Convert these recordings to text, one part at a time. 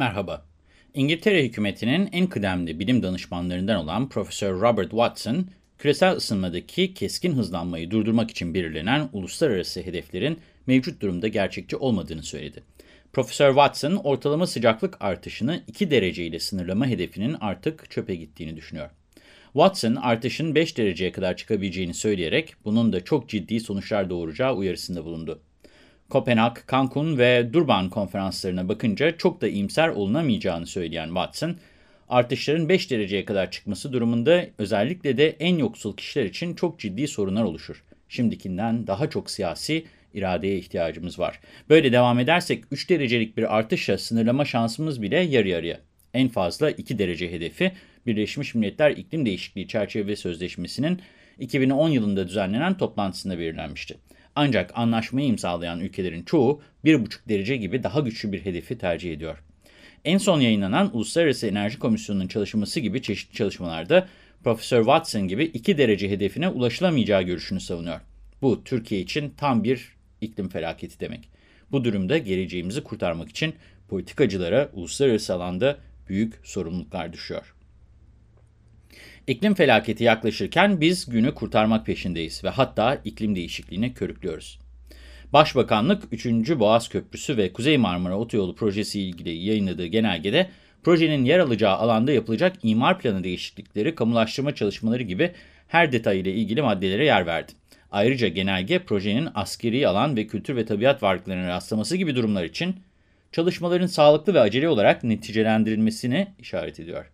Merhaba. İngiltere hükümetinin en kıdemli bilim danışmanlarından olan Profesör Robert Watson, küresel ısınmadaki keskin hızlanmayı durdurmak için belirlenen uluslararası hedeflerin mevcut durumda gerçekçi olmadığını söyledi. Profesör Watson, ortalama sıcaklık artışını 2 derece ile sınırlama hedefinin artık çöpe gittiğini düşünüyor. Watson, artışın 5 dereceye kadar çıkabileceğini söyleyerek bunun da çok ciddi sonuçlar doğuracağı uyarısında bulundu. Kopenhag, Cancun ve Durban konferanslarına bakınca çok da iyimser olunamayacağını söyleyen Watson, artışların 5 dereceye kadar çıkması durumunda özellikle de en yoksul kişiler için çok ciddi sorunlar oluşur. Şimdikinden daha çok siyasi iradeye ihtiyacımız var. Böyle devam edersek 3 derecelik bir artışla sınırlama şansımız bile yarı yarıya. En fazla 2 derece hedefi Birleşmiş Milletler İklim Değişikliği Çerçeve Sözleşmesi'nin 2010 yılında düzenlenen toplantısında belirlenmişti. Ancak anlaşmayı imzalayan ülkelerin çoğu 1,5 derece gibi daha güçlü bir hedefi tercih ediyor. En son yayınlanan Uluslararası Enerji Komisyonu'nun çalışması gibi çeşitli çalışmalarda Profesör Watson gibi 2 derece hedefine ulaşılamayacağı görüşünü savunuyor. Bu Türkiye için tam bir iklim felaketi demek. Bu durumda geleceğimizi kurtarmak için politikacılara uluslararası alanda büyük sorumluluklar düşüyor. İklim felaketi yaklaşırken biz günü kurtarmak peşindeyiz ve hatta iklim değişikliğine körüklüyoruz. Başbakanlık 3. Boğaz Köprüsü ve Kuzey Marmara Otoyolu projesi ilgili yayınladığı genelgede projenin yer alacağı alanda yapılacak imar planı değişiklikleri, kamulaştırma çalışmaları gibi her detay ile ilgili maddelere yer verdi. Ayrıca genelge projenin askeri alan ve kültür ve tabiat varlıklarına rastlaması gibi durumlar için çalışmaların sağlıklı ve acele olarak neticelendirilmesini işaret ediyor.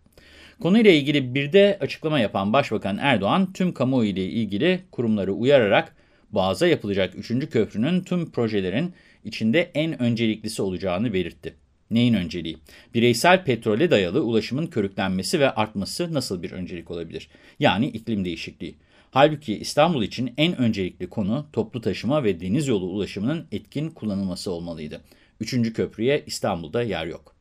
Konuyla ilgili bir de açıklama yapan Başbakan Erdoğan, tüm kamuoyu ile ilgili kurumları uyararak Boğaz'a yapılacak 3. köprünün tüm projelerin içinde en önceliklisi olacağını belirtti. Neyin önceliği? Bireysel petrole dayalı ulaşımın körüklenmesi ve artması nasıl bir öncelik olabilir? Yani iklim değişikliği. Halbuki İstanbul için en öncelikli konu toplu taşıma ve deniz yolu ulaşımının etkin kullanılması olmalıydı. Üçüncü köprüye İstanbul'da yer yok.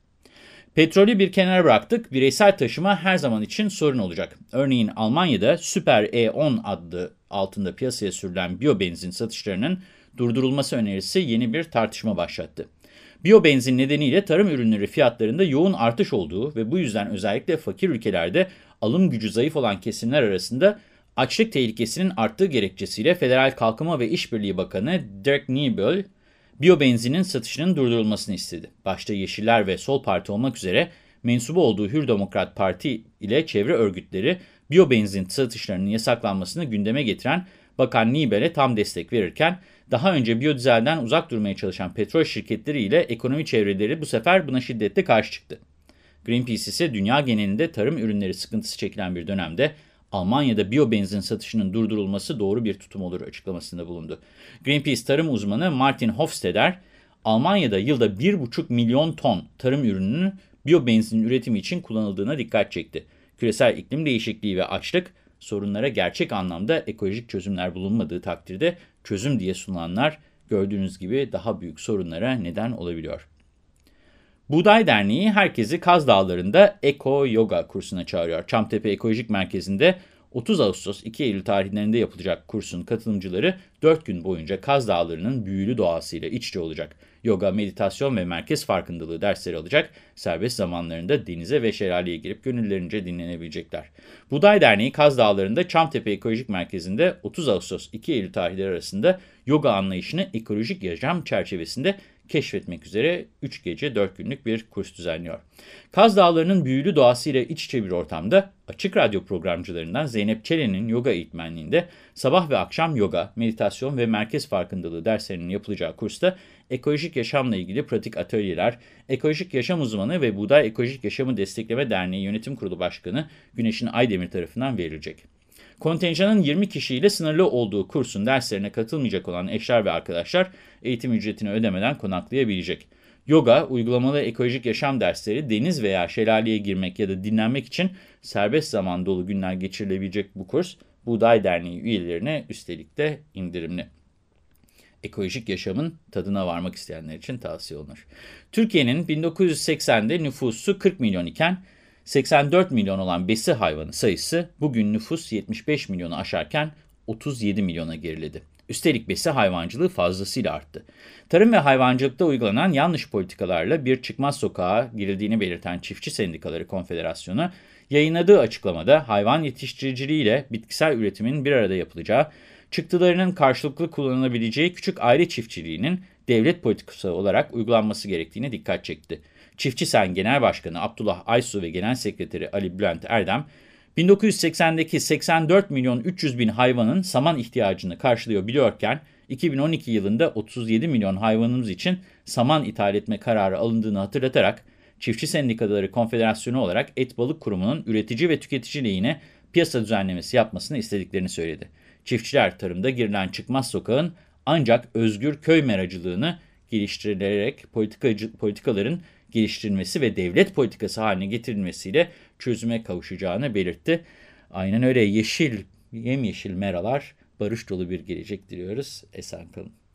Petrolü bir kenara bıraktık, bireysel taşıma her zaman için sorun olacak. Örneğin Almanya'da Super E10 adlı altında piyasaya sürülen biyobenzin satışlarının durdurulması önerisi yeni bir tartışma başlattı. Biyobenzin nedeniyle tarım ürünleri fiyatlarında yoğun artış olduğu ve bu yüzden özellikle fakir ülkelerde alım gücü zayıf olan kesimler arasında açlık tehlikesinin arttığı gerekçesiyle Federal Kalkınma ve İşbirliği Bakanı Dirk Niebel, biyobenzinin satışının durdurulmasını istedi. Başta Yeşiller ve Sol Parti olmak üzere mensubu olduğu Hür Demokrat Parti ile çevre örgütleri biyobenzin satışlarının yasaklanmasını gündeme getiren Bakan Nibel'e tam destek verirken, daha önce biyodizelden uzak durmaya çalışan petrol şirketleri ile ekonomi çevreleri bu sefer buna şiddetle karşı çıktı. Greenpeace ise dünya genelinde tarım ürünleri sıkıntısı çekilen bir dönemde Almanya'da biyobenzin satışının durdurulması doğru bir tutum olur açıklamasında bulundu. Greenpeace tarım uzmanı Martin Hofsteder, Almanya'da yılda 1,5 milyon ton tarım ürününün biyobenzin üretimi için kullanıldığına dikkat çekti. Küresel iklim değişikliği ve açlık sorunlara gerçek anlamda ekolojik çözümler bulunmadığı takdirde çözüm diye sunulanlar gördüğünüz gibi daha büyük sorunlara neden olabiliyor. Buğday Derneği herkesi Kaz Dağları'nda Eko Yoga kursuna çağırıyor. Çamtepe Ekolojik Merkezi'nde 30 Ağustos 2 Eylül tarihlerinde yapılacak kursun katılımcıları 4 gün boyunca Kaz Dağları'nın büyülü doğasıyla iç içe olacak. Yoga, meditasyon ve merkez farkındalığı dersleri alacak, serbest zamanlarında denize ve şelaleye girip gönüllerince dinlenebilecekler. Buğday Derneği Kaz Dağları'nda Çamtepe Ekolojik Merkezi'nde 30 Ağustos 2 Eylül tarihleri arasında yoga anlayışını ekolojik yaşam çerçevesinde keşfetmek üzere 3 gece 4 günlük bir kurs düzenliyor. Kaz Dağları'nın büyülü doğasıyla iç içe bir ortamda Açık Radyo programcılarından Zeynep Çelen'in yoga eğitmenliğinde sabah ve akşam yoga, meditasyon ve merkez farkındalığı derslerinin yapılacağı kursta ekolojik yaşamla ilgili pratik atölyeler, ekolojik yaşam uzmanı ve Buğday Ekolojik Yaşamı Destekleme Derneği Yönetim Kurulu Başkanı Güneşin Aydemir tarafından verilecek. Kontenjanın 20 kişiyle sınırlı olduğu kursun derslerine katılmayacak olan eşler ve arkadaşlar eğitim ücretini ödemeden konaklayabilecek. Yoga, uygulamalı ekolojik yaşam dersleri, deniz veya şelaleye girmek ya da dinlenmek için serbest zaman dolu günler geçirilebilecek bu kurs, Buğday Derneği üyelerine üstelik de indirimli. Ekolojik yaşamın tadına varmak isteyenler için tavsiye olunur. Türkiye'nin 1980'de nüfusu 40 milyon iken 84 milyon olan besi hayvanı sayısı bugün nüfus 75 milyonu aşarken 37 milyona geriledi. Üstelik besi hayvancılığı fazlasıyla arttı. Tarım ve hayvancılıkta uygulanan yanlış politikalarla bir çıkmaz sokağa girildiğini belirten Çiftçi Sendikaları Konfederasyonu, yayınladığı açıklamada hayvan yetiştiriciliği bitkisel üretimin bir arada yapılacağı, çıktılarının karşılıklı kullanılabileceği küçük aile çiftçiliğinin devlet politikası olarak uygulanması gerektiğine dikkat çekti. Çiftçi Sen Genel Başkanı Abdullah Aysu ve Genel Sekreteri Ali Bülent Erdem, 1980'deki 84 milyon 300 bin hayvanın saman ihtiyacını karşılıyor biliyorken, 2012 yılında 37 milyon hayvanımız için saman ithal etme kararı alındığını hatırlatarak, Çiftçi Sendikaları Konfederasyonu olarak Et Balık Kurumu'nun üretici ve tüketici lehine piyasa düzenlemesi yapmasını istediklerini söyledi. Çiftçiler tarımda girilen çıkmaz sokağın ancak özgür köy meracılığını geliştirilerek politikaların geliştirilmesi ve devlet politikası haline getirilmesiyle çözüme kavuşacağını belirtti. Aynen öyle yeşil, yemyeşil meralar, barış dolu bir gelecek diliyoruz. Esen kalın.